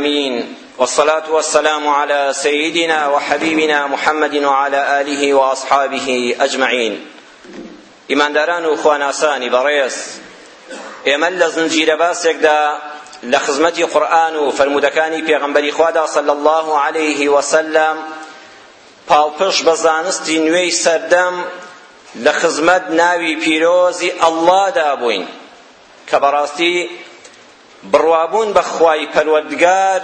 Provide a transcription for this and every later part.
امین والصلاة والسلام علی سیدنا و حبیبنا محمد و علی آله و اصحابه اجمعین ئیمانداران و خواناسانی بەڕێز ئێمە لە زنجیرە باسێکدا لە خزمەتی قورئان و فرموودەکانی پێغەمبەری خوادا صلی الله علیه وسلم پاڵپش بە زانستی نوێی سەردەم لە خزمەت ناوی پیرۆزی ئەڵڵادا بووین کە بەڕاستی بڕوابوون بە خوای پەروەردگار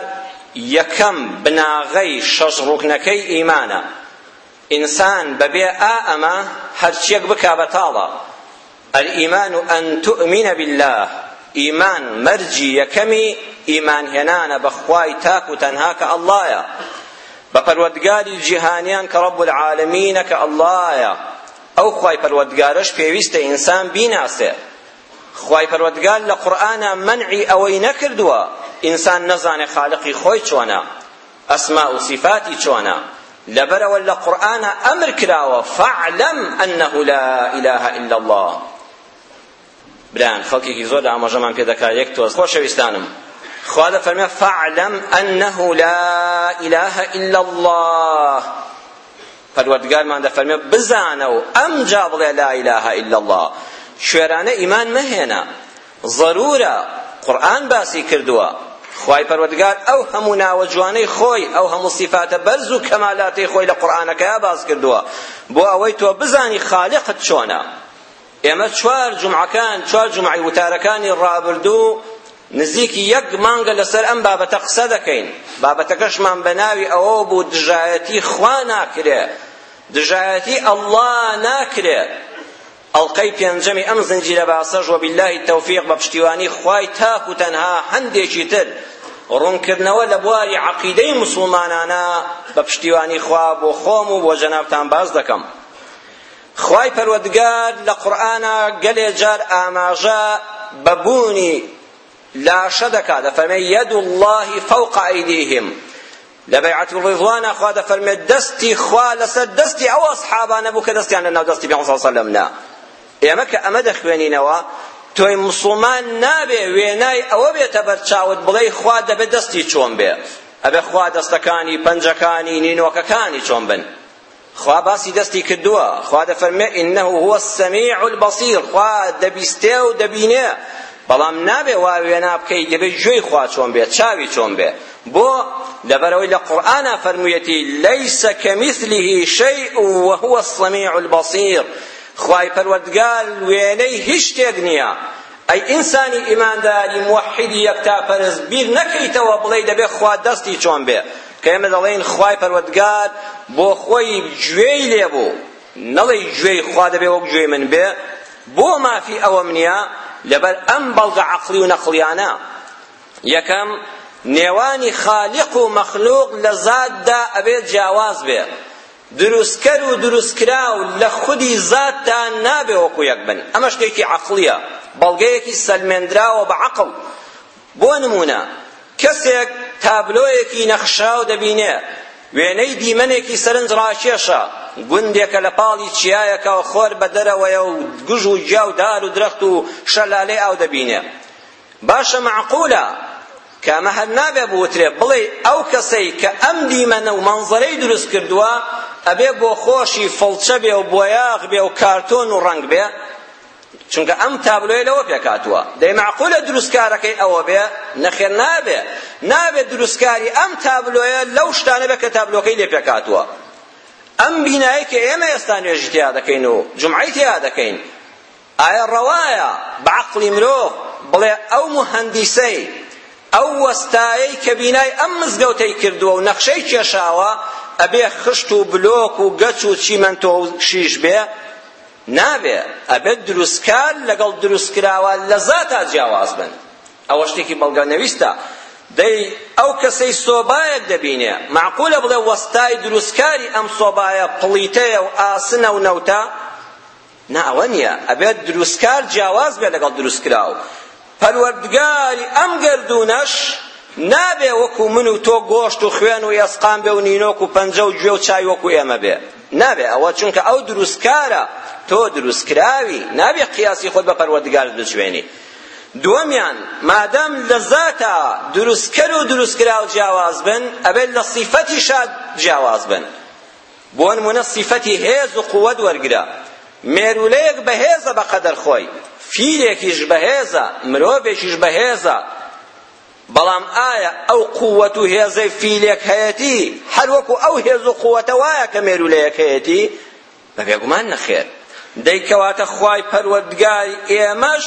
یەکەم بناغەی شەش ڕوکنەکەی ئیمانە ئینسان بەبێ ئا ئەمە هەرچیەک بکا بەتاڵە الإيمان أن تؤمن بالله ئیمان مەرجی یەکەمی ئیمان هێنانە بەخوای تاک و تەنها کە ئەڵڵایە بە پەروەردگاری جیهانیان کە ڕەب العالمینە کە ئەڵڵایە ئەو خوای پەروەردگارەش پێویستە ئینسان بیناسێ خوای پەروەردگار لە قورئانا مەنعی ئەوەی نەکردووە ئینسان نەزانێ خالقی خۆی چۆنە ئەسما و سیفاتی چۆنە لەبەرەوە لە قورئانا ئەمر کراوە فاعلم انه لا اله الا الله بران خەڵکێکی زۆر لە ئاماژەمان پێ دەکات یەک تۆز خۆشەویستانم خوا دەفەرمێ فاعلم انه لا اله الا الله پەروەردگارمان دەفەرمێ بزانە و ئەمجا بڵێ لا اله الا الله کوێرانە ئیمان مەهێنە ضرورە قورئان باسی کردووە خوای پەروەردگار ئەو هەموو ناوە جوانەی خۆی ئەو هەموو سیفاتە بەرز و کەمالاتی خۆی لە قورئانەکەیا باس کردووە بۆ ئەوەی تۆ بزانی خالقت چۆنە ئێمە چوار جومعەکان، چوار جومعەی وتارەکانی ڕابردوو نزیکی یەک مانگە لەسەر ئەم بابەتە قسە دەکەین بابەتەکەشمان بە ناوی ئەوە بوو دژایەتی خوا ناکرێ دژایەتی ئەڵڵا ناکرێ ئەڵقەی پێنجەمی ئەم زنجیرە باسەش و بالله تەوفیق بە پشتیوانی خوای تاک و تەنها هەندێکی تر ڕوونکردنەوە لە بواری عەقیدەی مسلمانانە بە پشتیوانی خوا بۆ خۆم و بۆ جەنابتان باس دەکەم خوای پەروەردگار لە قورئانا گەلێ جار ئاماژە بە بوونی لاشە دەکات دەفەرمێ یەد الله فوق ئەیدیهم لە بەیعەت ڕضوانا خوا دەفەرمێت دەستی خوا لەسەر دەستی ئەو ئەصحابانە بوو کە دەستیان لە ناو دەستی پێغەمبەر صلی الله علیه و سلم ئێمە کە ئەمە دەخوێنینەوە تۆی مسلمان نابێ وێنای ئەوە بێتە بەرچاوت بڵێ خوا دەبێت دەستی چۆن بێ ئەبێ خوا دەستەکانی پەنجەکانی نینۆکەکانی چۆن بن خوا باسی دەستی کردووە خوا دەفەرمێ انه هو السمیع البصیر خوا دەبیستێ و دەبینێ بەڵام نابێ وا وێنا بکەی دەبێ گوێی خوا چۆن بێ چاوی چۆن بێ بۆ لەبەرەوەی لە قورئانا فەرموویەتی لەیس کەمیثلیه شەیء وهو السمیع البصیر خوای پەروەردگار وێنەی هیچ شتێک نییە ئەی ئینسانی ئیمانداری موحیدی یەکتاپەرست بیر نەکەیتەوە بڵێی دەبێ خوا دەستی چۆن بێ کە ئێمە دەڵێین خوای پەروەردگار بۆ خۆی گوێی لێ بوو نەڵێی گوێی خوا دەبێ وەک گوێی من بێ بۆ مافی ئەوەم نییە لەبەر ئەم بەڵگە عەقڵی و نەقڵیانە یەکەم نێوانی خالق و مەخلوق لە زاتدا ئەبێ جیاواز بێ دروستکەر و دروستکراو لە خودی زاتدا نابێ وەکو یەک بن ئەمە شتێکی عەقڵییە بەڵگەیەکی سەلمێندراوە بە عەقڵ بۆ نموونە کەسێک تابلۆیەکی نەخشراو دەبینێ، وێنەی دیمەنێکی سەرنجڕاکێشە، گوندێکە لە پاڵی چیایەکە و خۆر بە دەرەوەیە و گژ و گیا و دار و درەخت و شەلالەی ئاو دەبینێ. باشە مەعقولە کە ئەمە هەر نابێ بوترێ بڵێی ئەو کەسەی کە ئەم دیمەنە و مەنزەرەی دروست کردووە ئەبێ بۆ خۆشی فڵچە بێ و بۆیاغ بێ و کارتۆن و ڕەنگ بێ؟ چونکە ئەم تابلۆیە لەوە پێکهاتووە دەی مەعقولە دروستکارەکەی ئەوە بێ نەخێر نابێ نابێ دروستکاری ئەم تابلۆیە لەو شتانە بێ کە تابلۆکەی لێ پێکهاتووە ئەم بینایە کە ئێمە ئێستا نوێژی تیا دەکەین و جمعەی تیا دەکەین ئایا ڕەوایە بە عەقڵی مرۆڤ بڵێ ئەو مهەندیسەی ئەو وەستایەی کە بینای ئەم مزگەوتەی کردووە و نەخشەی کێشاوە ئەبێ خشت و بلۆک و گەچ و چیمەنتۆ و شیش بێ نابێ ئەبێت دروستکار لەگەڵ دروستکراوە لە زاتا جیاواز بن ئەوە شتێکی بەڵگە نەویستە دەی ئەو کەسەی سۆبایەک دەبینێ معقولە بڵێ وەستای دروستکاری ئەم سۆبایە پڵیتەیە و ئاسنە و نەوتە نا ئەوە نییە ئەبێت دروستکار جیاواز بێت لەگەڵ دروستکراو پەروەردگاری ئەم گەردوونەش نابێ وەکو من و تۆ گۆشت و خوێن و ئێسقان بێ و نینۆک و پەنجە و گوێ و چاوی وەکو ئێمە بێ نابێ ئەوە چونکە ئەو دروستکارە تۆ دروستکراوی نابێ قیاسی خۆت بە پەروەردگارت بچوێنی دووەمیان مادەم لە زاتە دروستکەر و دروستکراو جیاواز بن ئەبێت لە سیفەتیشا جیاواز بن بۆنمونە سیفەتی هێز و قوت وەرگرە مێرولەیەک بەهێزە بەقەدەر خۆی فیلێکیش بەهێزە مرۆڤێکیش بەهێزە بەڵام ئایا ئەو قوت و هێزەی فیلێک هەیەتی هەر وەکو ئەو هێز و قوتە وایە کە مێرولەیەک هەیەتی بەبێگومان نەخێر دەیکەواتە خوای پەروەردگاری ئێمەش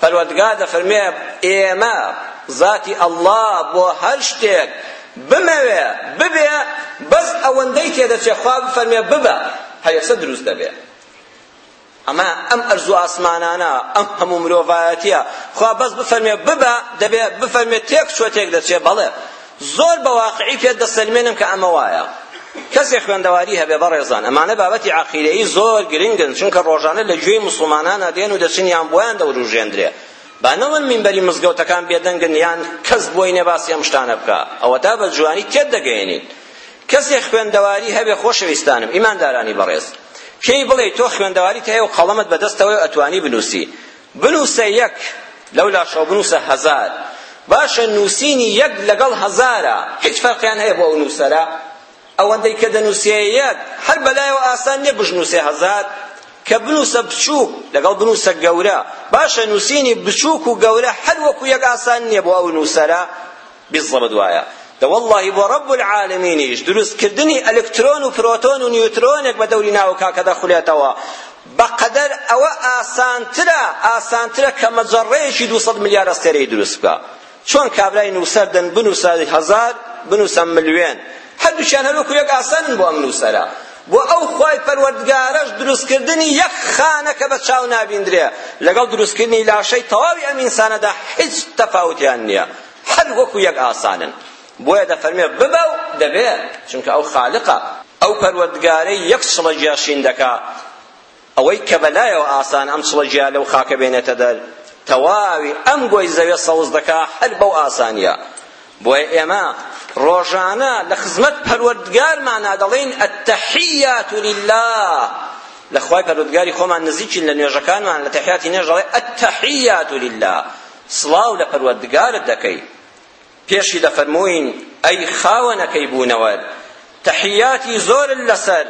پەروەردگار دەفەرموێ ئێمە، زاتی اللە، بۆ هەر شتێک بمەوێ ببێ بەس ئەوەندەی تێدەچێ خوا بفەرموێ ببە هەر یەکسەر دروست دەبێ ئەمە ئەم ئەرز و ئاسمانانە ئەم هەموو مرۆڤایەتیە خوا بەس بفەرمێ ببە دەبێ بفەرمێ تێک چۆ تێک دەچێ بەڵێ زۆر بە واقعی پێت دەسەلمێنم کە ئەمە وایە. کەسێ خوێندەواری هەبێ بەڕێزان ئەمانە بابەتی عەقیدەیی زۆر گرنگن چونکە ڕۆژانە لە گوێی موسڵمانانە دێن و دەچن یان بۆیان دەوروژێندرێ با نەوەن مینبەری مزگەوتەکان بێدەنگن یان کەس بۆی نێ باسی ئەم شتانە بکا ئەوەتا بە جوانی تێت دەگەیەنین کەسێ خوێندەواری هەبێ خۆشەویستانم ئیماندارانی بەڕێز پێی بڵێ تۆ خوێندەواریت هەیە و قەڵەمت بەدەستەوەی ئەتوانی بنووسی بنووسە یەک، لەولاشەوە بنووسە هەزار. باشە نووسینی یەک لەگەڵ هەزارا هیچ فەرقیان هەیە بۆ ئەو نووسەرە؟ ئەوەندەی کە دەنووسێ یەک، هەر بەلایەوە ئاسان نییە بشنووسێ هەزار؟ کە بنووسە بچووک لەگەڵ بنووسە گەورە، باشە نووسینی بچووک و گەورە هەر وەکوو یەک ئاسان نییە بۆ ئەو نووسەرە؟ بیزەبت وایە دە وەڵڵاهی بۆ ڕەب العالمینیش دروستکردنی ئەلکترۆن و پرۆتۆن و نیوترۆنێک بە دەوری ناوکا کە دەخولێتەوە بەقەدەر ئەوە ئاسانترە ئاسانترە کە مەجەڕەیەکی دوو سەد ملیار ئەستێرەی دروست بکە چۆن کابرای نووسەر دەن بنووسە هەزار بنووسە ملیۆن هەردووکیان هەروەکو یەک ئاسانن بۆ ئەم نووسەرە بۆ ئەو خوای پەروەردگارەش دروستکردنی یەک خانە کە بە چاو نابیندرێ لەگەڵ دروستکردنی لاشەی تەواوی ئەم ئینسانەدا هیچ تەفاوتیان نییە هەر وەکو یەک ئاسانن بۆیە دەفەرمێ ببە و دەبێ چونکە ئەو خالقە ئەو پەروەردگارەی یەک چڵە گیا شین دەکا ئەوەی کە بەلایەوە ئاسان ئەم چڵە گیا لەو خاکە بێنێتە دەر تەواوی ئەم گۆی زەوێ سەوز دەکا هەر بەو ئاسانیە بۆیە ئێمە ڕۆژانە لە خزمەت پەروەردگارمانە دەڵێین التحیات لله لە خوای پەروەردگاری خۆمان نزیکین لە نوێژەکانمان لە تەحیاتی نوێژ دەڵێ التحیات لله سڵاو لە پەروەردگارت دەکەی پێشی دەفەرمووین ئەی خاوەنەکەی بوونەوەر تەحیاتی زۆرت لەسەر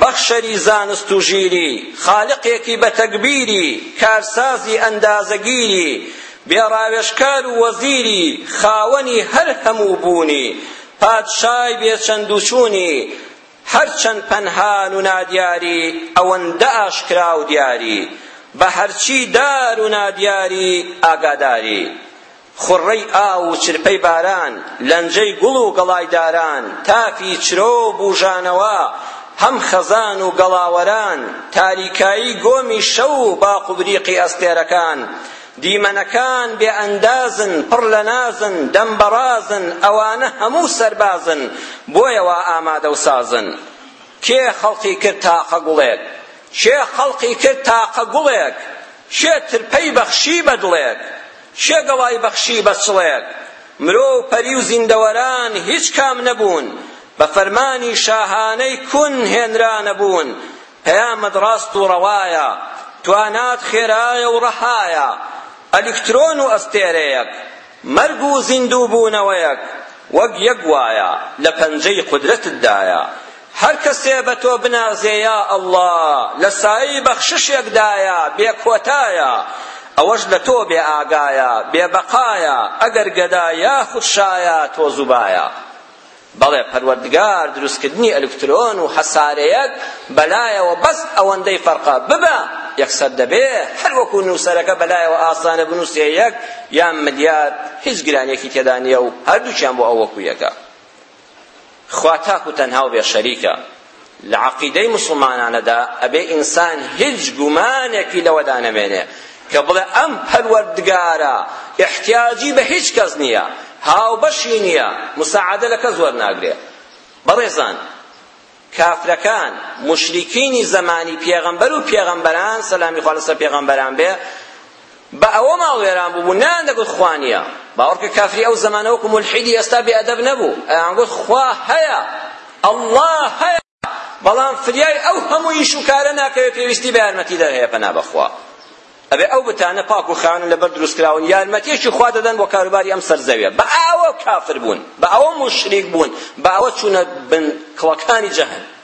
بەخشەری زانست و ژیری خالقێکی بە تەگبیری کارسازی ئەندازەگیری بێڕاوێژکار و وەزیری خاوەنی هەر هەموو بوونی پادشای بێچەندوچوونی هەرچەند پەنهان و نادیاری ئەوەندە ئاشکرا و دیاری بە هەرچی دار و نادیاری ئاگاداری خوڕەی ئاو و چرپەی باران لەنجەی گوڵ و گەڵای داران تافی چرۆ و بوژانەوە هەم خەزان و گەڵاوەران تاریکایی گۆمی شەو و باق و بریقی ئەستێرەکان دیمەنەکان بێ ئەندازن پڕ لە نازن دەم بەڕازن ئەوانە هەموو سەربازن بۆیە وا ئامادە و سازن کێ خەڵقی کرد تاقە گوڵێک کێ خەڵقی کرد تاقە گوڵێک کێ ترپەی بەخشی بە دڵێک کێ گەڵای بەخشی بە چڵێک مرۆ و پەری و زیندەوەران هیچ کام نەبوون بە فەرمانی شاهانەی کون هێنرانەبوون پەیامت ڕاست و ڕەوایە توانات خێرایە و ڕەهایە ئەلیکترۆن و ئەستێرەیەک مەرگ و زیندووبوونەوەیەک وەک یەک وایە لە پەنجەی قودرەتتدایە هەر کەسێ بە تۆ بنازێ یا ئەڵڵا لە سایەی بەخششێکدایە بێکۆتایە ئەوەش لە تۆ بێ ئاگایە بێ بەقایە ئەگەر گەدا یاخود شایە تۆ زوبایە بەڵێ پەروەردگار دروستکردنی ئەلکترۆن و هەسارەیەک بەلایەوە بەس ئەوەندەی فەرقە ببە یەکسەر دەبێ هەر وەکو نووسەرەکە بەلایەوە ئاسانە بنووسێ یەک یان ملیار هیچ گرانیەکی تێدا نییە و هەردووکیان بۆ ئەو وەکو یەکە خوا تاک و تەنها و بێ شەریکە لە عەقیدەی موسڵمانانەدا ئەبێ ئینسان هیچ گومانێکی لەوەدا نەمێنێ کە بڵێ ئەم پەروەردگارە احتیاجی بە هیچ کەس نییە هاوبەشی نییە مساعدە لە کەس وەرناگرێ بەڕێزان کافرەکان مشریکینی زەمانی پێغەمبەر و پێغەمبەران سەلامی خوا لەسەر پێغەمبەران بێ بە ئەوە ماڵ وێران بوو نان دەگوت خوا نییە باوەڕکە کافری ئەو زەمانە وەکو مولحیدی ئێستا بێ ئەدەب نەبوو ئەیان گوت خوا هەیە ئەڵڵا هەیە بەڵام فریای ئەو هەموو ئیش و کارە ناکەوێ پێویستی بە یارمەتیدەر هەیە پەنا بەخوا ئەبێ ئەو بتانە پاک و خاوێن لەبەر دروست کراون یارمەتیەکی خوا دەدەن بۆ کاروباری ئەم سەر زەویە بە ئەوە کافر بوون بە ئەوە موشریک بوون بە ئەوە چوونە بن کڵەکانی جەهەنەم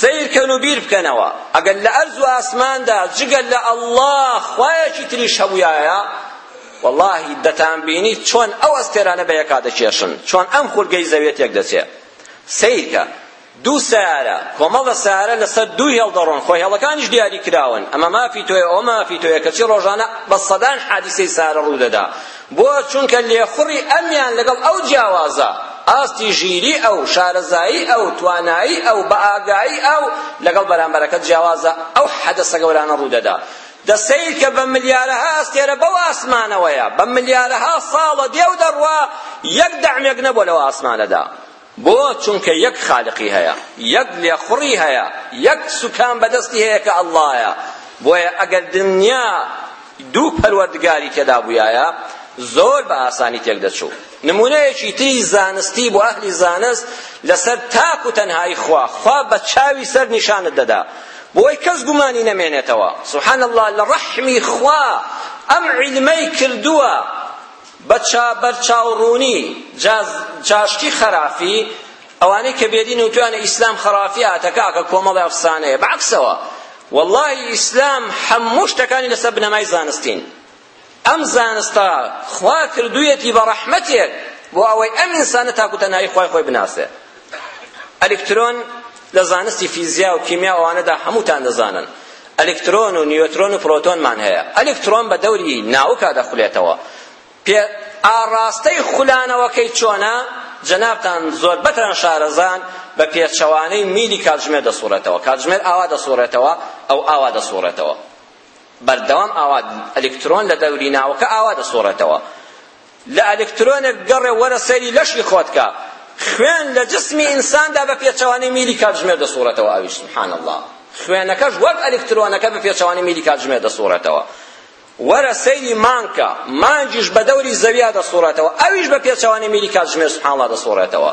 سەیرکەن و بیربکەنەوە، ئەگەر لە ئەرز و ئاسماندا جگە لە اللە خوایەکی تریش هەبوویایە، وەڵاهی دەتانبینی چۆن ئەو ئەستێرانە بەیەکا دەکێشن، چۆن ئەم خولگەی زەویە تێکدەچێ. سەیرکە، دوو سەیارە، کۆمەڵە سەیارە لەسەر دوو هێڵ دەڕۆن، خۆ هێڵەکانیش دیاریکراون، ئەمە مافی تۆیە، ئەوە مافی تۆیە، کەچی ڕۆژانە بە سەدان حادیسەی سەیارە ڕوودەدا، بۆ چونکە لێخوڕی ئەمیان لەگەڵ ئەو جیاوازە ئاستی ژیری ئەو شارەزایی ئەو توانایی ئەو بەئاگایی ئەو لەگەڵ بەرامبەرەکە جیاوازە ئەو حەدەسە گەورانە ڕوودەدا دە سەیر کە بە ملیارەها ئەستێرە بەو ئاسمانەوەیە بە ملیارەها ساڵە دێ و دەڕوا یەک دەعمێک نەبووە لەو ئاسمانەدا بۆ؟ چونکە یەک خالقی هەیە، یەک لێخوڕی هەیە، یەک سوکان بەدەستی هەیە کە اللەیە، بۆیە ئەگەر دنیا دوو پەروەردگاری تێدا بوویایە زۆر بە ئاسانی تێکدەچوو. نموونەیەکی تری زانستی بۆ ئەهلی زانست لەسەر تاک و تەنهایی خوا، خوا بە چاوی سەر نیشانت دەدا بۆی کەس گومانی نەمێنێتەوە. سبحان اللە لە ڕەحمی خوا ئەم عیلمەی کردووە. بە چا بەر چاو ڕوونی جا جاشتی خەرافی ئەوانەی کە بێدین و توانە ئیسلام خەرافی ئاتە کاکە کۆمەڵی ئەفسانەیە بە عەکسەوە واللهی ئیسلام هەموو شتەکانی لەسەر بنەمای زانستین ئەم زانستە خوا کردوویەتی بە ڕەحمەتێک بۆ ئەوەی ئەم ئینسانە تاکو تەنهایی خوای خۆی بناسێ ئەلکترۆن لە زانستی فیزیا و کیمیا ئەوانەدا هەمووتان دەزانن ئەلکترۆن و نیوترۆن و پرۆتۆنمان هەیە ئەلکترۆن بە دەوری ناوکا دەخولێتەوە پێ ئاڕاستەی خولانەوەکەی چۆنە جەنابتان زۆربەتان شارەزان بە پێچەوانەی میلی کاتژمێر دەسوڕێتەوە کاتژمێر ئاوا دەسوڕێتەوە ئەو ئاوا دەسوڕێتەوە بەردەوام ئاوا ئەلکترۆن لە دەوری ناوکە ئاوا دەسوڕێتەوە لە ئەلکترۆنێک بگەڕێ و وەرە سەیری لەشی خۆت کە، خوێن لە جسمی ئینساندا بە پێچەوانەی میلی کاتژمێر دەسوڕێتەوە ئەویش سبحان اللە خوێنەکەش وەک ئەلکترۆنەکە بە پێچەوانەی میلی کاتژمێر دەسوڕێتەوە وەرە سەیری مانکە مانگیش بە دەوری زەویا دەسوڕێتەوە ئەویش بە پێچەوانەی میلی کاتژمێر سبحان اللە دەسوڕێتەوە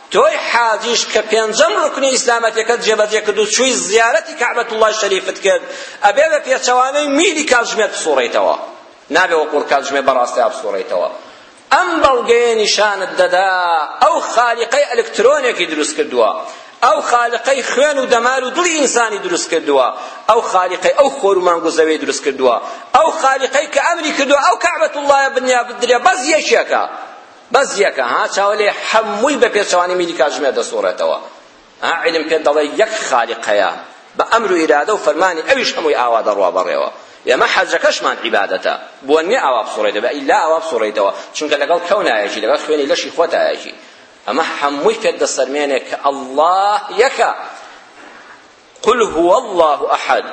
تۆی حاجیش کە پێنجەم ڕوکنی ئیسلامەتەکەت جێبەجێ کرد و چووی زیارەتی کەعبەتوڵڵای شەریفت کرد ئەبێ بە پێچەوانەی میلی کاتژمێر بسوڕێیتەوە نابێ وەکوو کاتژمێر بە ڕاستیا بسوڕێیتەوە ئەم بەڵگەیە نیشانت دەدا ئەو خالیقەی ئەلکترۆنێکی دروست کردووە ئەو خالقەی خوێن و دەمار و دڵی ئینسانی دروست کردووە ئەو خالقەی ئەو خۆر و مانگ و زەوی دروست کردووە ئەو خالقەی کە ئەمری کردووە ئەو کەعبەت اللە بنیا بدرێ بەس یەکێکە بەس یەکە ها چاوە لێ حەمووی بە پێچەوانەی میلی کاتژمێر دەسوڕێتەوە ها عیلم پێت دەڵێ یەک خالیق هەیە بە ئەمر و ئیرادە و فەرمانی ئەویش هەمووی ئاوا دەڕوا بەڕێوە ئێمە حەجەکەشمان عیبادەتە بۆ نیە ئاوا بسوڕێتەوە ئیلا ئاوا بسوڕێتەوە چونکە لەگەڵ کەونایەکی لەگەڵ خوێنی لەشی خۆتایەکی ئەمە هەمووی پێت دەسەرمێنێ کە ئەڵڵاه یەکە قل هو الله ئەحەد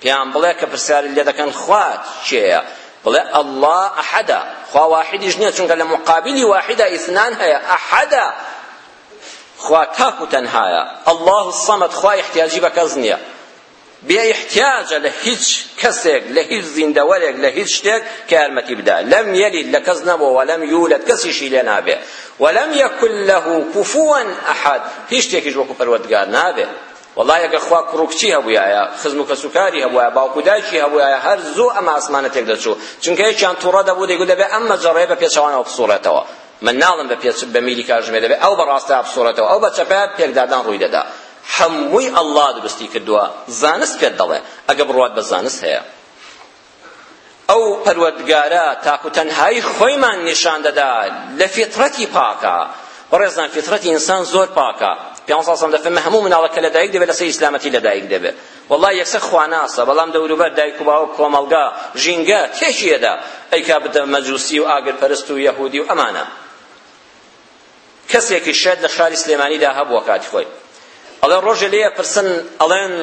پێیان بڵێ کە پرسیارت لێ دەکەن خوات کێیە بڵێ اللە ئەحەدە خوا واحدیش نییە چونکە لە مقابلی واحدە ئیثنان هەیە ئەحەدە خوا تاک و تەنهایە اللە الصمد خوا احتیاجی بە کەس نییە بێ احتیاجە لە هیچ کەسێک لە هیچ زیندەوەرێک لە هیچ شتێک کە یارمەتی بدا لەم یەلید لە کەس نەبوو وەلەم یولد کەسیشی لێ نابێ وەلەم یەکن لەه کوفوەن ئەحەد هیچ شتێکیش وەکو پەروەردگار نابێ وەڵای ئەگەر خوا کوڕ و کچی هەبوویایە خزم و کەسوکاری هەبووایە باوک و دایکی هەبووایە هەر زوو ئەم ئاسمانە تێک دەچوو چونکە یەکیان توڕە دەبوو دەیگوت دەبێ ئەم مەجەڕەیە بە پێچەوانەوە بسوڕێتەوە من ناڵم بە پێچ بە میلی کاژمێ دەبێ ئەو بەڕاستە بسوڕێتەوە ئەو بە چەپە پێکدادان ڕووی دەدا هەمووی ئەڵڵا دروستی کردووە زانست پێت دەڵێ ئەگە بڕوات بە زانست هەیە ئەو پەروەردگارە تاک و تەنهایی خۆیمان نیشان دەدا لە فیتڕەتی پاکە بەڕێزان فیتڕەتی ئینسان زۆر پاکە پیامبر صلی الله علیه و هەموو مناڵە کە لەدایک دەبێت لەسەر ئیسلامەتی لەدایک دەبێت والله یەکسەر خواناسە بەڵام دەوروبەر دایک و باوک کۆمەڵگا ژینگە تێکیەدا ئەیکا بدە مەجوسی و ئاگرپەرست و یەهودی و ئەمانە کەسێکی شێت لە شاری سلێمانیدا هەبووە کاتی خۆی ئەڵێ ڕۆژێ لێیە پرسن ئەڵێن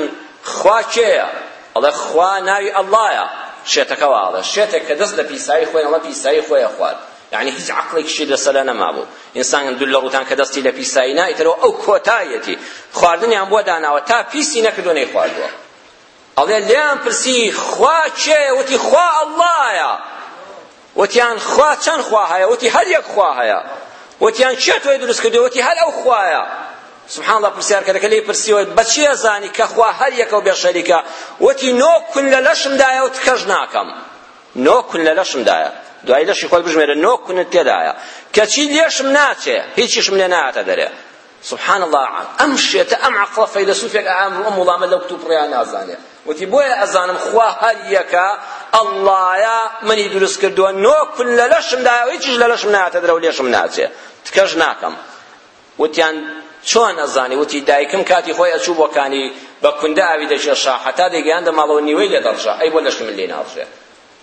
خوا کێیە ئەڵێ خوا ناوی ئەڵڵایە شێتەکەەوە ئەڵێ شێتێک کە دەست لە پیسایی خۆی ئەڵە پیسایی خۆیە خوارد یعنی هیچ عقلێکشی لەسەر نەمابوو ئینسان دوو لە ڕوتان کە دەستی لە پیسایی نایتەوە ئەو کۆتایەتی خواردنیان بۆ داناوە تا پیسی نەکردو نەیخواردووە ئەڵێ لێیان پرسی خوا کێیە وتی خوا ئەڵڵایە وتیان خوا چەند خوا هەیە وتی هەر یەک خوا هەیە وتیان کێ تۆی دروست کردووە وتی هەر ئەو خوایە سبحان الله پرسیارکەرەکە لێی پرسیوە بەچی ئەزانی کە خوا هەر یەکە و بێ شەریکە وتی نۆ کون لە لەشمدایە و تکەش ناکەم نۆ کون لە لەشمدایە دوای لەشی خۆت بژمێرە نۆ کونت تێدایە کەچی لێشم ناچێ هیچیشم لێ نایەتە دەرێ سبحان اللە ئەم شێتە ئەم عەقڵە فەیلەسوفێک ئا ئەمڕۆ ئەم وڵامە لەو کتوپڕێیان نازانێ وتی بۆیە ئەزانم خوا هەر یەکە اللەیە منی دروست کردووە نۆ کول لە لەشم دایە و هیچیش لە لەشم نایەتە درەو لێشم ناچێ تکەش ناکەم وتیان چۆن ئەزانی وتی دایکم کاتی خۆی ئەچوو بۆ کانی بە کوندە ئاوی دەکێشا حەتا دەیگەیاندە ماڵەوە نیوەی لێ دەڕژا ئەی بۆ لەشی من لێ ناڕژێ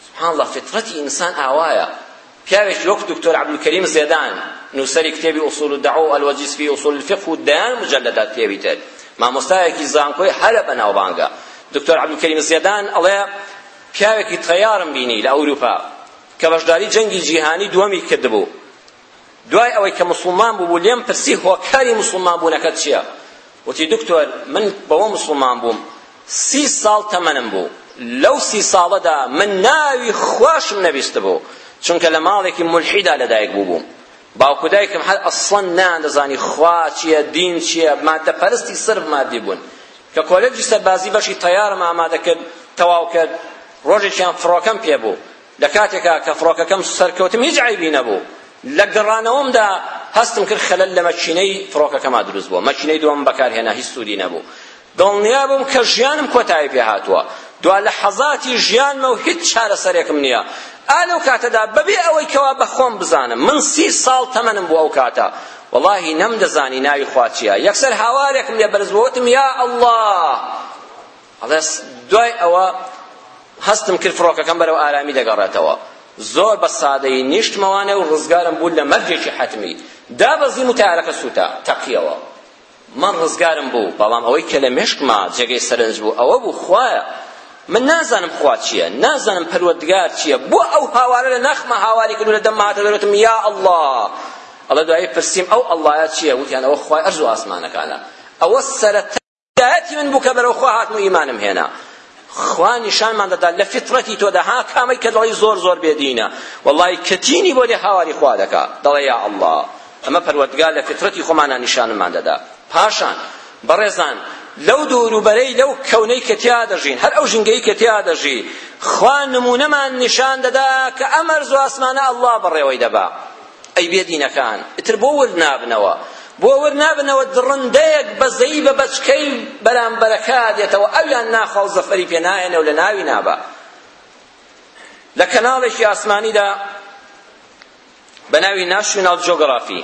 سبحان اللە فطرەتی ئینسان ئاوایە پیاوێکی وەکو دکتۆر عبدالکریم زێدان نووسەری کتێبی اصول الدعوە و الوجیز فی اصول الفقه و دەیان مجلدات کتێبی تر مامۆستایەکی زانکۆی هەرە بەناوبانگە دکتۆر عبدالکریم زێدان ئەڵێ پیاوێکی تەیارم بینی لە ئەوروپا کە بەشداری جەنگی جیهانی دووەمی کردبوو دوای ئەوەی کە مسلمان بوو لێم پرسی هۆکاری مسلمان بوونەکەت چییە وتی دکتۆر من بەوە مسلمان بووم سی ساڵ تەمەنم بوو لەو سی ساڵەدا من ناوی خواشم نەبیست بوو چونکە لە ماڵێکی ملحیدا لەدایک بوو بووم باوکو دایکم هەر ئەسڵەن ناندەزانی خوا چییە دین چییە مادە پەرستی سرف مادی بوون کە کۆلێجی سەربازی بەشی تەیارم ئامادە کرد تەواو کرد ڕۆژێکیان فڕۆکەم پێ بوو لە کاتێکا کە فڕۆکەکەم سەرکەوتم هیچ عەیبی نەبوو لە گەڕانەوەمدا هەستم کرد خەلەل لە مەکینەی فڕۆکەکەما دروست بووە مەکینەی دووەم بەکارهێنا هیچ سوودی نەبوو دڵنیا بووم کە ژیانم کۆتایی پێ هاتووە دوا لە حەزاتی ژیانمە و هیچ چارەسەرێکم نییە ئا لەو کاتەدا بەبێ ئەوەی کەوا بە خۆم بزانم من سی ساڵ تەمەنم بوو ئەو کاتە وەڵاهی نەمدەزانی ناوی خوا چییە یەکسەر هاوارێکم لێ بەرز بووتم یا ئەڵڵا بەڵێ دوای ئەوە هەستم کرد فڕۆکەکەم بەرەو ئارامی دەگەڕێتەوە زۆر بە سادەیی نیشتمەوانێ و ڕزگارم بوو لە مەرجێکی حەتمی دابەزیم و تارەکە سووتا تەقیەوە من ڕزگارم بوو بەڵام ئەوەی کە لە مێشکما جێگەی سەرنج بوو ئەوە بوو خوایە من نازانم خوا چییە نازانم پەروەردگار چییە بۆ ئەو هاوارە لە ناخمە هاواری کرد و لە دەممە هاتە دەرەوتم یا ئەڵڵا ئەڵە دوایی پرسیم ئەو ئەڵڵایە چییە وتیان ئەوە خوای ئەرز و ئاسمانەکانە ئەوە سەرەتا هیدایەتی من بوو کە بەرەو خوا هاتم و ئیمانم هێنا خوا نیشانمان دەدا لە فیتڕەتی تۆدا ها کامەی کە دەڵی زۆر زۆر بێدینە وەڵی کەتینی بۆ لێ هاواری خوا دەکا دەڵێ یا ئەڵڵا ئەمە پەروەردگار لە فیتڕەتی خۆمانە نیشانمان دەدا پاشان بەڕێزان لەو دووروبەرەی لەو کەونەی کە تیا دەژین هەر ئەو ژینگەی کە تیا دەژی خوا نمونەمان نیشان دەدا کە ئەمەرز و ئاسمانە ئەڵڵا بەڕێوەی دەبا ئەی بێ دینەکان ئیتر بۆ ورد نابنەوە بۆ ورد نابنەوە دڕندەیەک بەزەیی بە بەچکەی بەرامبەرەکە دێتەوە ئەویان ناخوا و زەفەری پێ ناهێنێ و لە ناوی نابا لە کەناڵێکی ئاسمانیدا بە ناوی ناشیونال جۆگرافی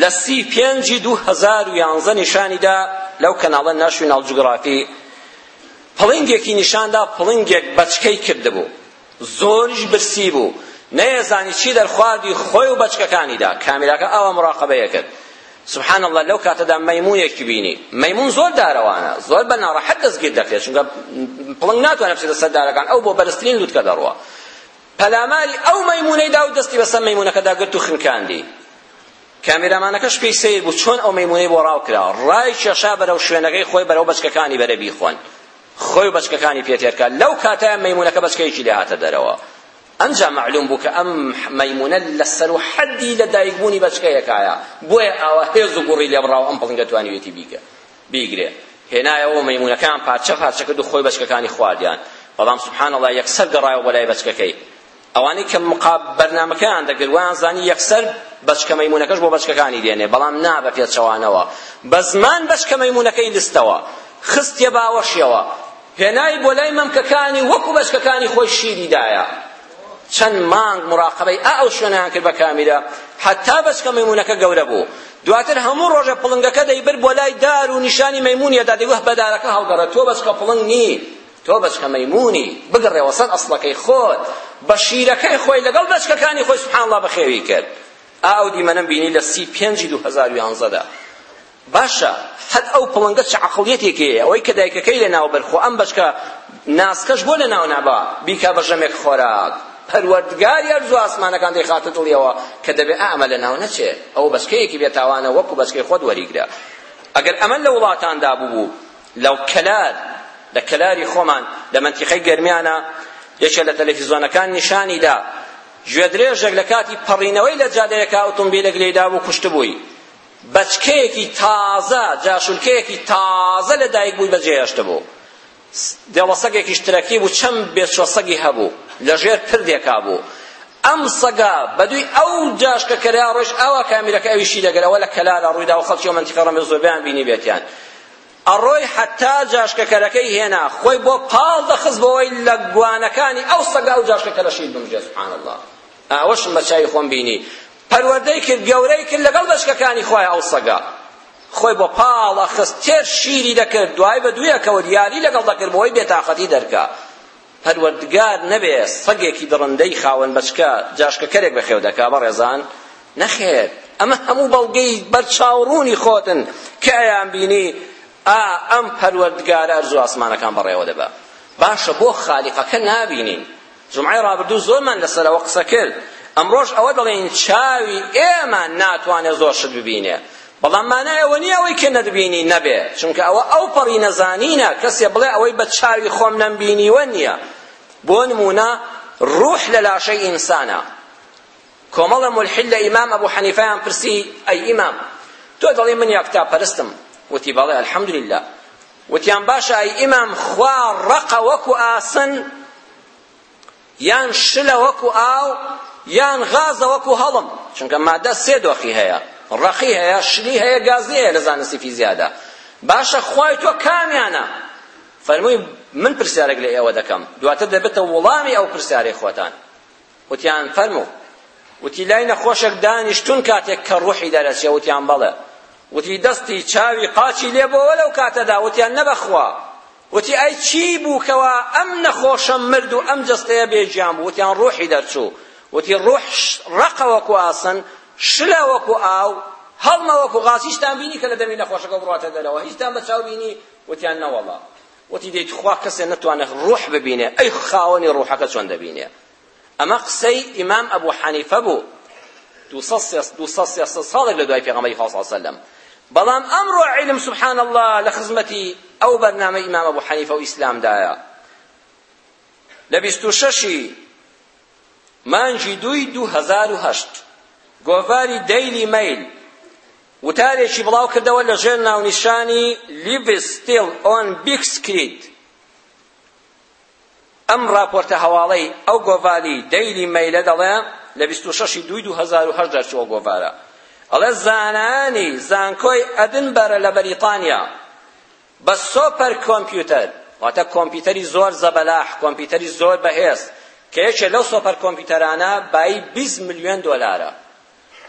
لە سی پێنجی دوو هەزار و یانزە نیشانیدا لەو کەناڵە ناشیونال جۆگرافی پڵنگێکی نیشاندا پڵنگێک بەچکەی کردبوو زۆریش برسی بوو نەیەزانی چی دەرخواردی خۆی و بەچکەکانیدا کامیراکە ئاوا مراقبەیە کرد سبحان الله لەو کاتەدا مەیمونێکی بینی مەیمون زۆر دارەوانە زۆر بە ناڕەحەت دەستگیر دەکرێت چونکە پڵنگ ناتوانێت بچێتە سەر دارەکان ئەو بۆ بەرزترین لوتکە دەڕوا پەلاماری ئەو مەیمونەی دا و دەستی بەسەر مەیمونەکەدا گرت و خنکاندی کامیرامانەکەش پێی سەیر بوو چۆن ئەو مەیمونەی بۆ ڕاو کرا ڕای کێشا بەرەو شوێنەکەی خۆی بەرەو بەچکەکانی بەرە بیخۆن خۆی و بەچکەکانی پێ تێر کا، لەو کاتەیا مەیموونەکە بەچکەیەکی لێ هاتە دەرەوە. ئەمجا مەعلووم بوو کە ئەم مەیموونە لە سەرو حەددی لە دایک بوونی بەچکەیەکایە، بۆیە ئاوا هێز و گوڕی لێ بڕا و ئەم پڵنگە توانیویەتی بیگە بیگرێ. هێنایەوە و مەیموونەکەیان پارچە پارچە کرد و خۆی بەچکەکانی خواردیان. بەڵام سبحان اللە یەکسەر گەڕایەوە بۆ لای بەچکەکەی. ئەوانەی کە مقاب بەرنامەکەیان دەکرد وایان زانی یەکسەر بەچکە مەیمونەکەش بۆ بەچکەکانی دێنێ بەڵام نا بە پێچەوانەوە بە زمان بەچکە مەیمونەکەی لستەوە خستیە باوەشیەوە هێنای بۆ لای مەمکەکانی وەکو بەچکەکانی خۆی شیری دایە چەند مانگ مراقبەی ئا ئەو شوێنیان کرد بە کامیرە حتا بەچکە مەمونەکە گەورە بوو دواتر هەموو ڕۆژە پڵنگەکە دەیبر بۆ لای دار و نیشانی مەمونیەدا دەیوه بەدارەکە هەڵگەڕێت تۆ بەچکە پڵنگ نی تۆ بەچکە مەیموونی بگەڕێوە سەر ئەسڵەکەی خۆت بە شیرەکەی خۆی لەگەڵ بەچکەکانی خۆی سبحان الله بەخێوی کرد ئاو دیمەنەم بینی لە سی پێنجی دوو هەزار و یانزەدا باشە هەت ئەو پڵنگە چ عقڵیەتێکەیە ئەوەی کە دایکەکەی لە ناو بەرخۆ ئەم بەچکە ناسکەش بۆ لە ناو نابا بیکا بە ژەمێک خۆراک پەروەردگاری ئەرزوو ئاسمانەکان دەیخاتە دڵیەوە کە دەبێ ئەمە لە ناو نەچێ ئەوە بەچکەیەکی بێتاوانە وەکو بەچکەی خۆت وەریگرە ئەگەر ئەمە لە وڵاتاندا بوو لە کەلار لە کەلاری خۆمان لە مەنتیقەی گەرمیانە یەکێ لە تەلەفیزۆنەکان نیشانی دا گوێدرێژێک لە کاتی پەڕینەوەی لە جادەیەکە ئۆتۆمبیلێک لێدا بوو کوشتبووی بەچکەیەکی تازە جاشولکەیەکی تازە لە دایک بووی بەجێهێشت بوو دێڵەسەگێکیش ترەکی بوو چەند بێچۆسەگی هەبوو لەژێر پردێکا بوو ئەم سەگا بەدوی ئەو جاشکە کەرا ڕۆژ ئاوا کامیرەکە ئەویشی دەگەرەوە لە کەلارا ڕوویدا و خەڵکی و منتیقە ڕەمێ زۆربیان بینی بێتیان ئەڕۆی حەتا جاشکەکەرەکەی هێنا خۆی بۆ پاڵ دەخست بۆەوەی لە گوانەکانی ئەو سەگا و جاشکەکەرە شیر بمژێ سبحان الله ئاوەشم بە چاوی خۆم بینی پەروەردەی کرد گەورەی کرد لەگەڵ بەچکەکانی خۆی ئەو سەگا خۆی بۆ پاڵ ئەخست تێر شیری دەکرد دوای بە دویەکەوت یاری لەگەڵ دەکرد بۆی بێتاقەتی دەرکا پەروەردگار نەبێ سەگێکی دڕندەی خاوەن بەچکە جاشکەکەرێک بەخێو دەکا بەڕێزان نەخێر ئەمە هەموو بەڵگەی بەرچاوڕوونی خۆتن کە ئەیان بینی ئا ئەم پەروەردگارە ئەرز و ئاسمانەکان بەڕێوە دەبا باشە بۆ خالیقەکە نابینین جمعی ڕابردوو زۆرمان لەسەرەوە قسە کرد ئەمڕۆش ئەوە دەڵێن چاوی ئێمە ناتوانێت زۆر شت ببینێ بەڵام مانای ئەوە نییە ئەوەی کە نەتبینی نەبێ چونکە ئەوە ئەو پەڕی نەزانینە کەسێ بڵێ ئەوەی بە چاوی خۆم نەمبینیوە نییە بۆ نمونە ڕوح لە لاشەی ئینسانە کۆمەڵە ملحد لە ئیمام ئەبو حەنیفەیان پرسی ئەی ئیمام تۆ دەڵێ من یەکتا پەرستم وتی بەڵێ الحەمدلله وتیان باشە ئەی ئیمام خوا ڕەقە وەکو ئاسن یان شلە وەکو ئاو یان غازە وەکو هەڵم چونکە مادە سێ دۆخی هەیە ڕەقی هەیە شلی هەیە گازی هەیە لە زانستی فیزیادا باشە خوای تۆ کامیانە فەرمووی من پرسیارێک لە ئێوە دەکەم دواتر دەبێتە وڵامی ئەو پرسیارەی خۆتان وتیان فەرموو وتی لای نەخۆشێک دانیشتون کاتێک کە ڕوحی دەرەچێ وتیان بەڵێ وتی دەستی چاوی قاچی لێ بۆوە لەو کاتەدا وتیان نەبەخوا وتی، ئەی چی بوو کەوا ئەم نەخۆشە مرد و ئەم جەستەیە بێ گیان بوو؟ وتیان، ڕوحی دەرچوو. وتی، ڕوح ڕەقە وەکو ئاسن، شلە وەکو ئاو، هەڵمە وەکو غاز، هیچتان بینی کە لە دەمی نەخۆشەکە بڕواتە دەرەوە؟ هیچتان بە چاو بینی؟ وتیان، نەوەڵڵا. وتی، دەی توخوا کەسێ نەتوانێ ڕوح ببینێ، ئەی خاوەنی ڕوحەکە چۆن دەبینێ؟ ئەمە قسەی ئیمام ئەبو حەنیفە بوو دوو سەد سێ سەد ساڵێک لە دوای پێغەمبەری خوا صلی سەلەم بەڵام ئەمڕۆ عیلم سبحان الله لە خزمەتی ئەو بەرنامەی ئیمام ئەبو حەنیفە و ئیسلامدایە لە بیست و شەشی مانجی دووی دوو هەزار و هەشت گۆڤاری دەیلی مەیل وتارێکی بڵاو کردەوە لە ژێر ناونیشانی لیڤ ستیل ئۆن بیگ سکرین ئەم ڕاپۆرتە هەواڵەی ئەو گۆڤاری دەیلی مەیلە دەڵێ لە بیست و شەش ی دووی دوو هەزار و هەشت دەرچووە گۆڤارە ئەڵێ زانانی زانکۆی ئەدنبەرە لە بەریتانیا بە سۆپەر کۆمپیوتەر واتە کۆمپیوتەری زۆر زەبەلاح کۆمپیوتەری زۆر بەهێز کە یەکێ لەو سۆپەر کۆمپیوتەرانە بایی 20 ملیۆن دۆلارە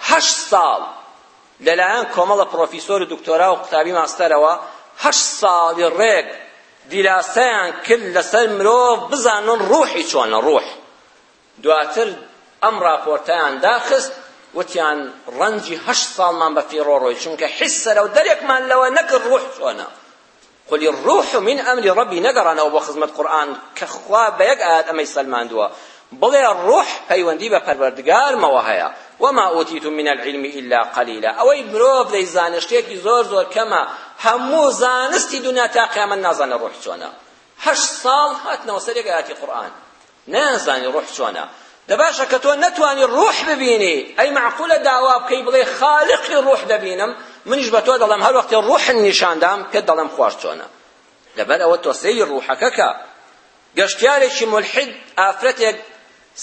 هەشت ساڵ لەلایەن کۆمەڵە پرۆفیسۆر و دکتۆرا و قوتابی ماستەرەوە هەشت ساڵی ڕێک دیراسەیان کرد لەسەر مرۆڤ بزانن ڕوحی چۆنە ڕوح دواتر ئەم ڕاپۆرتەیان داخست وتیان ڕەنجی هەشت ساڵمان بە فیڕۆ ڕۆی چونکە حیز سەرە و دەرێکمان لەوە نەکرد ڕوح چۆنە قل الروح من امر ربی نەگەڕانەوە بۆ خزمەت قورئان کە خوا بە یەک ئایەت ئەمەی سەلماندووە بڵێ، ڕۆح پەیوەندی بە پەروەردگارمەوە هەیە، وما اوتیتم من العلم الا قلیلا، ئەوەی مرۆڤ دەیزانێت شتێکی زۆر زۆر کەمە، هەموو زانستی دونیا تا قیامەت نازانێت ڕۆح چۆنە، هەشت ساڵ هاتنەوە سەر یەک ئایەتی قورئان نەیانزانی ڕۆح چۆنە، دە باشە کە تۆ نەتوانی ڕۆح ببینی ئەی مەعقولە داوا بکەی بڵێی خالقی ڕۆح دەبینم، منیش بە تۆ دەڵێم هەر وەختێ ڕۆحت نیشان دام پێت دەڵێم خواش چۆنە، لەبەر ئەوە تۆ سەیری ڕۆحەکە کە. گەشتیارێکی مولحید ئافرەتێک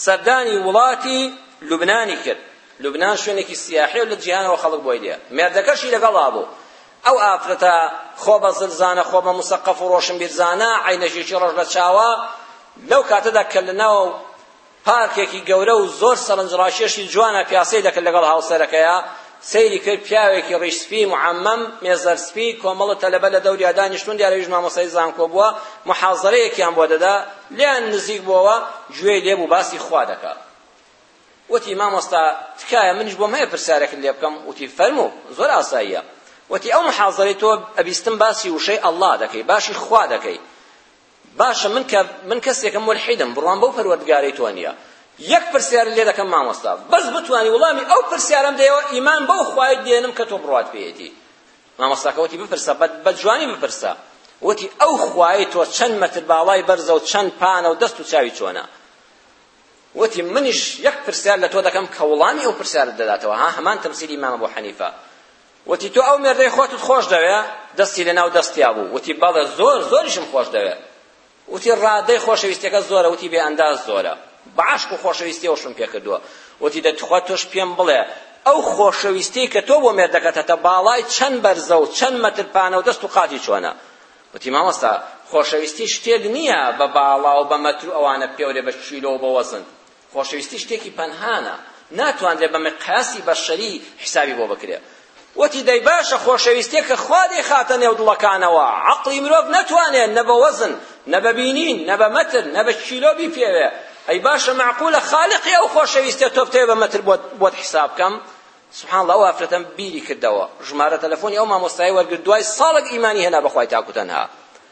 سەردانی وڵاتی لوبنانی کرد لوبنان شوێنێکی سیاحیە و لە جیهانەوە خەڵک بۆی دێ مێردەکەشی لەگەڵا بوو ئەو ئافرەتە خۆ بە زلزانە خۆ بە مسەقەف و ڕۆشنبیرزانە عینەکێکی ڕەش لە چاوە لەو کاتەدا کە لە ناو پارکێکی گەورە و زۆر سەرنجڕاکێشی جوانە پیاسەی دەکرد لەگەڵ هاوسەرەکەیا سەیری کرد پیاوێکی ڕیش سپی معمم مێزەر سپی کۆمەڵە تەلەبە لە دەوریا دانیشتون دیارەویش مامۆستای زانکۆ بووە محازەرەیەکیان بۆ دەدا لێیان نزیک بووەوە گوێی لێ بوو باسی خوا دەکا وتی مامۆستا تکایە منیش بۆم هەیە پرسیارێکت لێ بکەم وتی فەرموو زۆر ئاساییە وتی ئەو محازەرەی تۆ ئەبیستم باسی وشەی ئەڵڵا دەکەی باشی خوا دەکەی باشە من کە من کەسێکم مولحیدم بڕوام بەو پەروەردگارەی تۆ نییە یەک پرسیار لێ دەکەم مامۆستا بەس بتوانی وڵامی ئەو پرسیارم دەیەوە ئیمان بەو خوایت دێنم کە تۆ بڕوات پێیەتی مامۆستاکە وتی بپرسە بە جوانی بپرسە وتی ئەو خوایت تۆ چەند مەتر باڵای بەرزە و چەند پانە و دەست و چاوی چۆنە وتی منیش یەک پرسیار لە تۆ دەکەم کە وڵامی ئەو پرسیارت دەداتەوە ها هەمان تەمسیلی مامە بۆ حەنیفە وتی تۆ ئەو مێردەی خۆتت خۆش دەوێ؟ دەستی لەناو دەستیا بوو وتی بەڵێ زۆر زۆریشم خۆش دەوێ وتی ڕادەی خۆشەویستیەکە زۆرە وتی بێ ئەنداز زۆرە بە عەشق و خۆشەویستیەوەشم پێکردووە وتی دە تخوا تۆش پێم بڵێ ئەو خۆشەویستی کە تۆ بۆ مێردەکەت هەتە باڵای چەند بەرزە و چەند مەتر پانە و دەست و قاتی چۆنە وتی مامۆستا خۆشەویستی شتێک نییە بە باڵا و بە مەتر و ئەوانە پێورێ بە کیلۆ و بە وەزن خۆشەویستی شتێکی پەنهانە ناتوانرێ بە مقیاسی بەشەری حیسابی بۆ بکرێ وتی دەی باشە خۆشەویستیە کە خوا دەیخاتە نێو دڵەکانەوە عەقڵی مرۆڤ نەتوانێت نە بە وەزن نە بە بینین نە بە مەتر نە بە کیلۆ بیپێوێ ئەی باشە معقولە خالقی ئەو خۆشەویستیە تۆ بتەوێ بە مەتر بۆت حیساب بکەم سبحان الله ئەو ئافرەتەم بیری کردەوە ژمارە تەلەفۆنی ئەو مامۆستای وەرگرت دوای ساڵێک ئیمانی هێنا بەخوای تاکو تەنها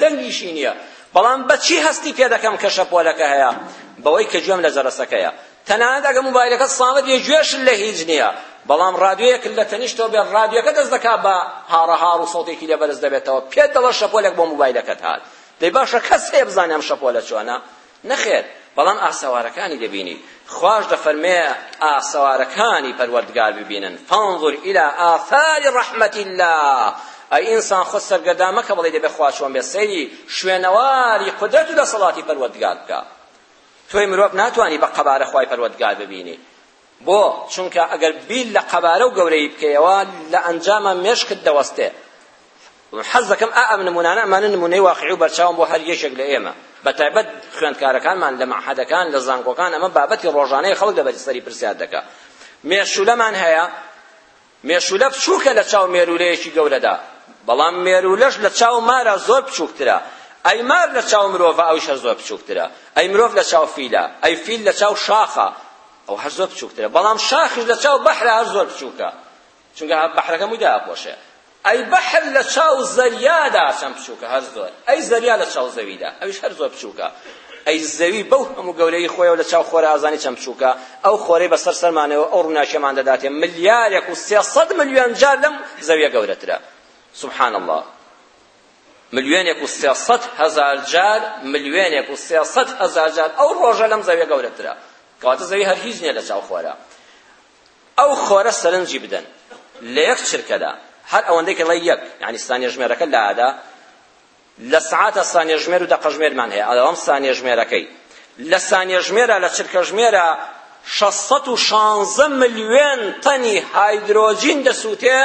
دەنگیشی نییە، بەڵام بە چی هەستی پێ دەکەم کە شەپۆلەکە هەیە؟ بەوەی کە گوێم لە جەرەسەکەیە. تەنانەت ئەگەر مۆبایلەکەت سامت بێ گوێشت لە هیچ نییە، بەڵام ڕادیۆیەکت لە تەنیشتەوە بێ، ڕادیۆکە دەست دەکات بە هاڕەهاڕ و سەوتێکی لێ بەرز دەبێتەوە، پێت دەڵێت شەپۆلێک بۆ مۆبایلەکەت هات. دەی باشە کەس هەیە بزانێ ئەم شەپۆلە چۆنە؟ نەخێر، بەڵام ئاسەوارەکانی دەبینی، خواش دەفەرمێ ئاسەوارەکانی پەروەردگار ببینن، فانظر الی آثار رحمة اللە، ئەی ئینسان خۆت سەرگەردان مەکە بڵێی دەبێ خوا چۆن بێت، سەیری شوێنەواری قودرەت و دەسەڵاتی پەروەردگار بکە، تۆی مرۆڤ ناتوانی بە قەبارە خوای پەروەردگار ببینی، بۆ؟ چونکە ئەگەر بیر لە قەبارە و گەورەیی بکەیەوە لە ئەنجاما مێشکت دەوەستێ. حەز دەکەم ئا ئەم نموونانە ئەمانە نموونەی واقعی و بەرچاون بۆ هەر یەکێک لە ئێمە. بە تایبەت خوێندکارەکانمان لە مەعهەدەکان، لە زانکۆکان ئەمە بابەتی ڕۆژانەیە خەڵک لەبەری سەری پرسیار دەکا. مێشوولەمان هەیە، مێشوولە بچووکە لە چاو مێروولەیەکی گەورەدا، بەڵام مێروولەش لە چاو مارا زۆر بچووکترە، ئەی مار لە چاو مرۆڤە ئەویش هەر زۆر بچووکترە، ئەی مرۆڤ لە چاو فیلە، ئەی فیل لە چاو شاخە ئەوە هەر زۆر بچووکترە، بەڵام شاخیش لە چاو بەحرا هەر زۆر بچووکە، چونکە بەحرەکە مووی دایەپۆشێ، ئەی بەحر لە چاو زەریادا چەند بچووکە هەر زۆر، ئەی زەریا لە چاو زەویدا ئەویش هەر زۆر بچووکە، ئەی زەوی بەو هەموو گەورەیی خۆیەوە لە چاو خۆرە ئازانی چەند بچووکە، ئەو خۆرەی بە سەر سەرمانەوە ئەو ڕووناکیەمان دەداتێ ملیارێک و سێ سەد ملیۆن جار لەم زەویە گەورەترە سبحان اللە ملیۆنێک و سێ سەد هەزار جار ملیۆنێک و سێ سەد هەزار جار ئەو ڕۆژە لەم زەویە گەورەترە کەواتە زەوی هەر هیچ نییە لە چاو خۆرە ئەو خۆرە سەرنجی بدەن لە یەک چرکەدا هەر ئەوەندەی کە ڵی یەک یعنی ستانیە ژمێرەکە لادا لە سەعاتە سانیەژمێر و دەقەژمێرمان هەیە، ئەڵێم سانیەژمێرەکەی. لە سانیەژمێرە، لە چرکەژمێرە شەش سەد و شانزە ملیۆن تەنی هایدرۆجین دەسووتێ،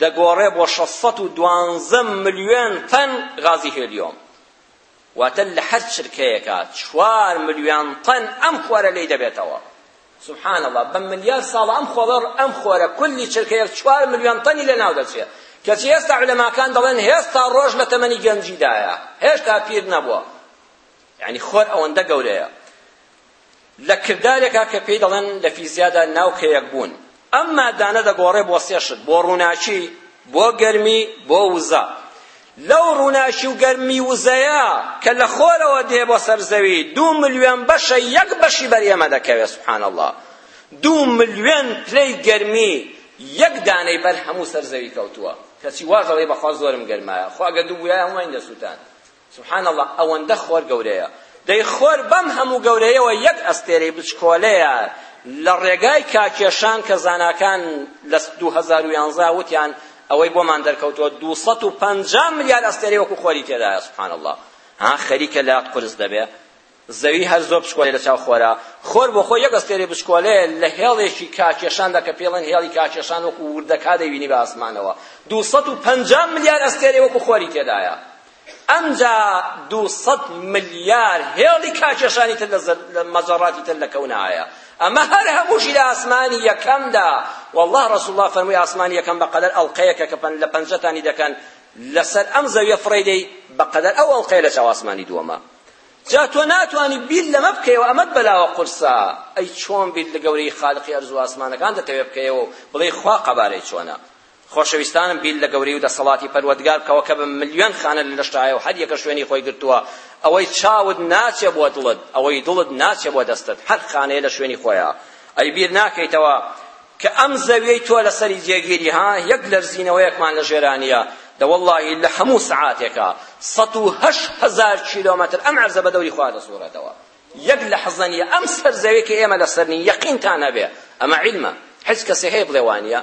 دەگۆڕێ بۆ شەش سەد و دوازدە ملیۆن تەن غازی هێلیۆم. واتە لە هەر چرکەیەکا چوار ملیۆن تەن ئەم خوارە لێی دەبێتەوە. سبحان اللە بە ملیار ساڵە ئەم خۆڵە ئەم خۆرە کولی چرکەیەک چوار ملیۆن تەنی لەناو دەچێت کەچی هێستا علەماکان دەڵێن هێستا ڕۆژ لە تەمەنی گەنجیدایە هێشتا پیر نەبووە یعنی خۆر ئەوەندە گەورەیە لە کردارێکا کە پێی دەڵێن لە فیزیادا ناوکەیەک بوون ئەم مادانە دەگۆڕێ بۆ سێ شت بۆ ڕووناکی بۆ گەرمی بۆ وزە لەو ڕووناکی و گەرمی وزەیە کە لە خۆرەوە دێ بۆ سەر زەوی دوو ملیۆن بەشە یەک بەشی بەر ئێمە دەکەوێت سبحان الله دوو ملیۆن پلەی گەرمی یەک دانەی بەر هەموو سەر زەوی کەوتووە کەچی واش دەڵێ بەخوا زۆرم گەرمایە خۆ ئەگە دوو بووایە هەمووان دەسووتان سبحان اللە ئەوەندە خۆر گەورەیە. دەی خۆر بەم هەموو گەورەیەوە یەک ئەستێرەی بچکۆلەیە لە ڕێگای کاکێشان کە زاناکان لە دوو هەزار و یانزە وتیان ئەوەی بۆمان دەرکەوتووە دوو سەد و پەنجا ملیار ئەستێرەی وەکو خۆری تێدایە سبحان اللە ها خەریکە لە قورس دەبێ زەوی هەر زۆر پچکۆلەی لە چاو خۆرە، خۆر بۆ خۆی یەک ئەستێرەی پچکۆلەیە لە هێڵێکی کاکێشاندا کە پێڵێن هێڵی کاکێشان وەکو وردەکا دەیبینی بە ئاسمانەوە دوو سەد و پەنجا ملیار ئەستێرەی وەکو خۆری تێدایە ئەمجا دوو سەد ملیار هێڵی کاکێشانی تر لە زەر... لە مەجەڕاتی تر لە کەونا هەیە ئەمە هەر هەمووشی لە ئاسمانی یەکەمدا والله رسول الله فەرمووی ئاسمانی یەکەم بەقەدەر ئەڵقەیەکە کە لە پەنجەتانی دەکەن لەسەر ئەم زەویە فڕێدەی بەقەدەر ئەو ئەڵقەیە لە چاو ئاسمانی دووەمە جا تۆ ناتوانی بیر لەمە بکەیەوە ئەمەت بەلاوە قورسە ئەی چۆن بیر لە گەورەی خالقی ئەرز و ئاسمانەکان دەتەوێ بکەیەوە و بڵێی خوا قەبارەی چۆنە خۆشەویستانم بیر لە گەورەی و دەسەڵاتی پەروەردگار بکەوە کە بە ملیۆن خانە لە لەشتایە و هەر یەکە شوێنی خۆی گرتووە ئەوەی چاوت ناچێ بۆ دڵت ئەوەی دڵت ناچێ بۆ دەستت هەر خانەیە لە شوێنی خۆیە ئەی بیر ناکەیتەوە کە ئەم زەویەی تۆ لەسەری جێگیری ها یەک لەرزینەوەیەکمان لە ژێرانیە دە وەڵاهی لە هەموو سەعاتێکا سەد و هەشت هەزار کیلۆمەتر ئەم عەرزە بە دەوری خۆیا دەسوڕێتەوە یەک لەحزە نیە ئەم سەر زەوی کە ئێمە لەسەر نین یەقینتان هەبێ ئەمە عیلمە هیچ کەسێ هەیە بڵێ وانیە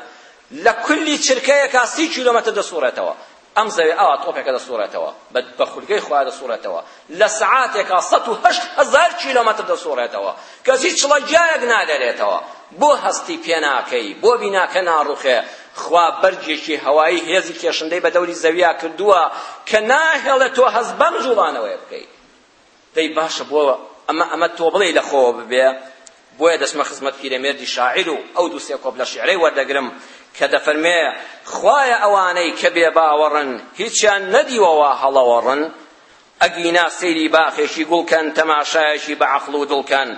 لە کولی چرکەیەکا سی کیلۆمەتر دەسوڕێتەوە ئەم زەوێ ئاوا تۆپێکە دەسوڕێتەوە، بە خولگەی خۆیا دەسوڕێتەوە، لە سەعاتێکا سەد و هەشت هەزار کیلۆمەتر دەسوڕێتەوە، کەس هیچ چڵە گیایەک نادەرێتەوە، بۆ هەستی پێ ناکەی، بۆ بیناکە ناڕوخێ، خوا بەرگێکی هەوایی هێزی کێشندەی بە دەوری زەویا کردووە کە ناهێڵێ تۆ هەست بەم جوڵانەوەیە بکەی، دەی باشە بۆ ئەمە ئەمە تۆ بڵێی لە خۆوە ببێ؟ بۆیە دەچمە خزمەت پیرەمێردی شاعیر و ئەو دوو سێ کۆپلە شیعرەی وەردەگرم کە دەفەرمێ، خوایە ئەوانەی کە بێ باوەڕن، هیچیان نەدیوە وا هەڵەوەڕن، ئەگینا سەیری باخێکی گوڵ کەن، تەماشایەکی بە عەقڵ و دڵ کەن،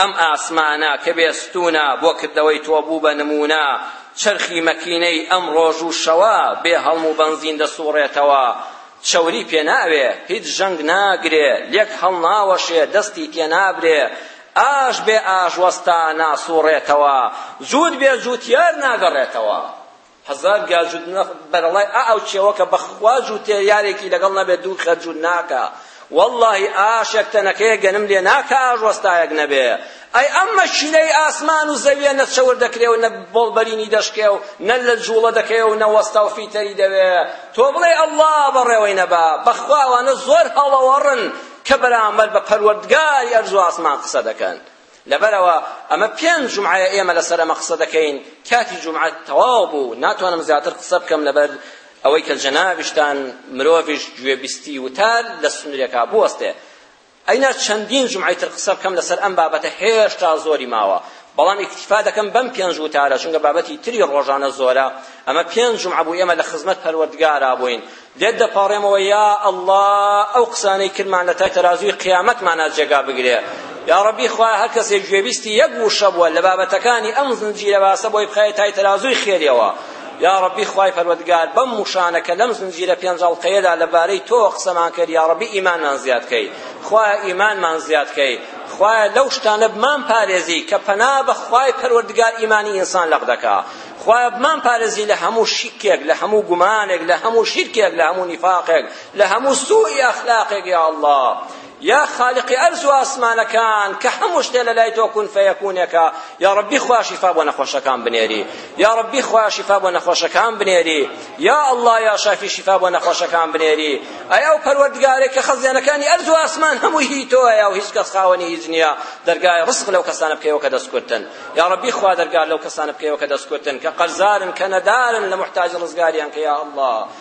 ئەم ئاسمانە کە بێ ستوونە، بۆ کردەوەی تۆ بوو بە نموونە، چەرخی مەکینەی ئەمڕۆژ و شەوە، بێ هەڵم و بەنزین دەسووڕێتەوە، چەوری پێ ناوێ هیچ ژەنگ ناگرێ لێک هەڵناوەشێ دەستی تێ نابرێ ئاش بێ ئاژوەستا ناسووڕێتەوە جووت بێ جووتیار ناگەڕێتەوە هەزار گا جووت بەرەڵای ئا ئەو کێوە کە بەخوا جووتێ یارێکی لەگەڵ نەبێت دوو خەت جووت ناکا واللهی ئاشێک تەنەکەیە گەنم لێ ناکا ئاژوەستایەک نەبێ ئەی ئەم مەکینەی ئاسمان و زەویە نە چەور دەکرێ و نە بۆڵبەرینی دەشکێ و نە لە جووڵە دەکەوێ و نە وەستا و فیتەری دەوێ تۆ بڵێ ئەڵڵا بەڕێوەی نەبا بەخوا ئەوانە زۆر هەڵەوەڕن کە بەرامبەر بە پەروەردگاری ئەرز و ئاسمان قسە دەکەن لەبەرەوە ئەمە پێنج جومعەیە ئێمە لەسەر ئەمە قسە دەکەین کاتی جومعە تەواو بوو ناتوانم زیاتر قسە بکەم لەبەر ئەوەی کە جەنابیشتان مرۆڤیش گوێبیستی وتار لە سنوورێکا بوەستێ ئەینا چەندین جومعەی تر قسە بکەم لەسەر ئەم بابەتە هێشتا زۆری ماوە بەڵام ئیکتیفا دەکەم بەم پێنج وتارە چونکە بابەتی تری ڕۆژانە زۆرە ئەمە پێنج جومعە بوو ئێمە لە خزمەت پەروەردگارا بووین لێت دەپاڕێمەوە یا ئەڵڵا ئەو قسانەی کردمان لە تای تەرازووی قیامەتمانە جێگا بگرێ یا ڕەبی خوا هەر کەسێک گوێبیستی یەک وشە بووە لە بابەتەکانی ئەم زنجیرە باسە بۆی بخایە تای تەرازووی خێریەوە یا ربی خوای پەروەردگار بەم وشانە کە لەم زنجیرە پێنج ئەڵقەیەدا لەبارەی تۆوە قسەمان کرد یا ربی ئیمانمان زیاد کەی خوایە ئیمانمان زیاد کەی خوایە لەو شتانە بمان پارێزی کە پەنا بە خوای پەروەردگار ئیمانی ئینسان لەق دەکا خوایە بمان پارێزی لە هەموو شیکێک لە هەموو گومانێک لە هەموو شیرکێک لە هەموو نیفاقێک لە هەموو سوئی ئەخلاقێک یا اللە یا خالقی ئەرز و ئاسمانەکان کە هەموو شتێ لە لای تۆ کون فەیەکونێکە یا ربی خوا شیفا بۆ نەخۆشەکان بنێری یا ربی خوا شیفا بۆ نەخۆشەکان بنێری یا الله یا شافی شیفا بۆ نەخۆشەکان بنێری ئەی ئەو پەروەردگارێک کە خەزێنەکانی ئەرز و ئاسمان هەمووی هی تۆیە و هیچ کەس خاوەنی هیچ نییە دەرگای رزق لەو کەسانە بکەیەوە کە دەستکورتن یا ربی خوا دەرگا لەو کەسانە بکەیەوە کە دەستکورتن کە قەرزارن کە نەدارن لە محتاج رزگاریان کە یا الله